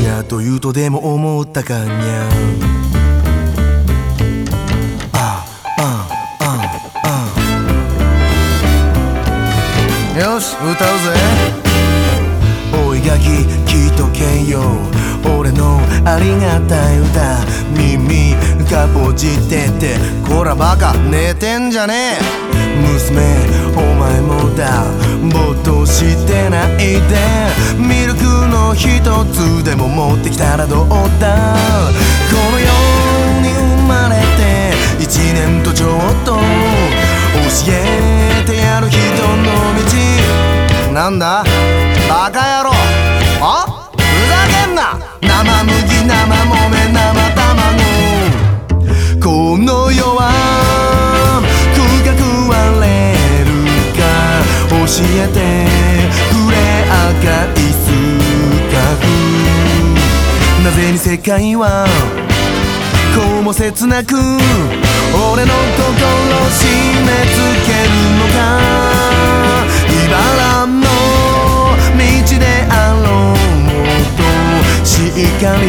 にゃと言うとでも思ったかにゃああああよし歌うぜ。おいガキ聞いとけよ。俺のありがたい歌。耳かぽじってて。こらバカ寝てんじゃねえ。娘お前もだ。ぼっとしてないで。ミルク一つでも持ってきたらどうだ？この世に生まれて一年とちょっと。教えてやる人の道。なんだ？バカ野郎。あ？ふざけんな。生麦生米生卵。この世は空が食われるか。教えて。世界はこうも切なく俺の心締め付けるのか？茨の道であろうもっとしっかり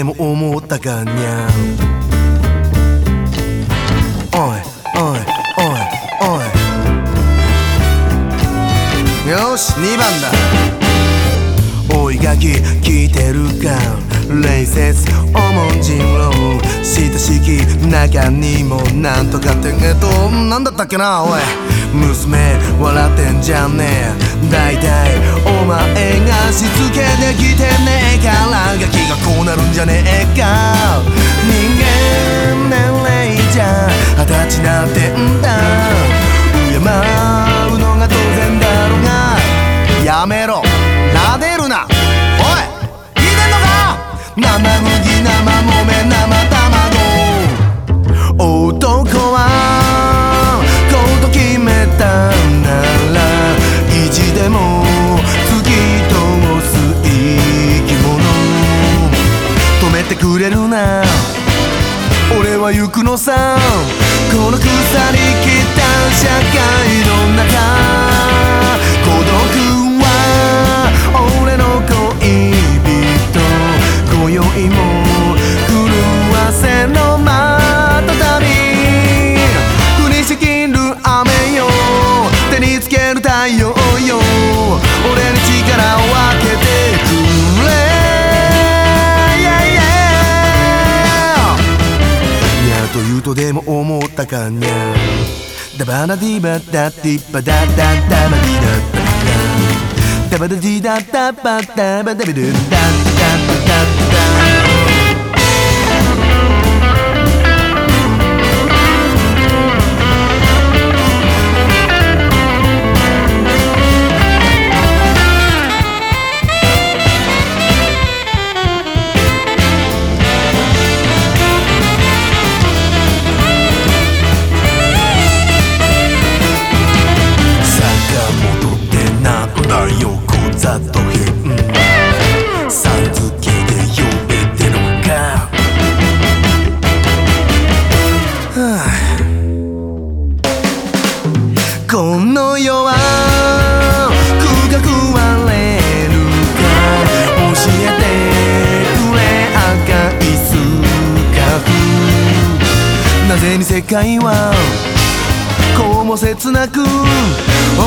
でも思ったかにゃおいおいおいおい。よし2番だ。おいガキ聞いてるか礼節重んじんろ親しき中にもなんとかってえっとなんだったっけなおい。娘笑ってんじゃねえ。大体お前がしつけできてねこうなるんじゃねえか。人間年齢じゃ二十歳なんてんだ。敬うのが当然だろうが。やめろ。撫でるな。おい聞いてんのか。生のさこの腐りきった社会の中。ゃとでも思ったかにゃダバナディバダディバダダダバディダダバダディダダバダバダビドゥダダダこざと変さん付けで呼べてのかはあこの世は空が食われるか教えてくれ赤いスカフなぜに世界はこうも切なく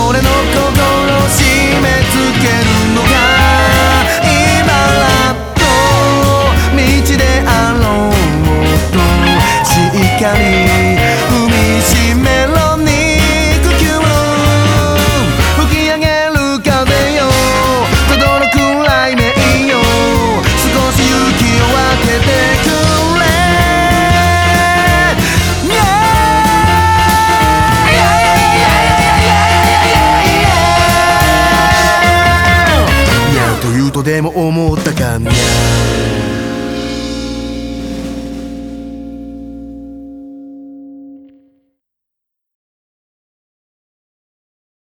俺の心もうとでも思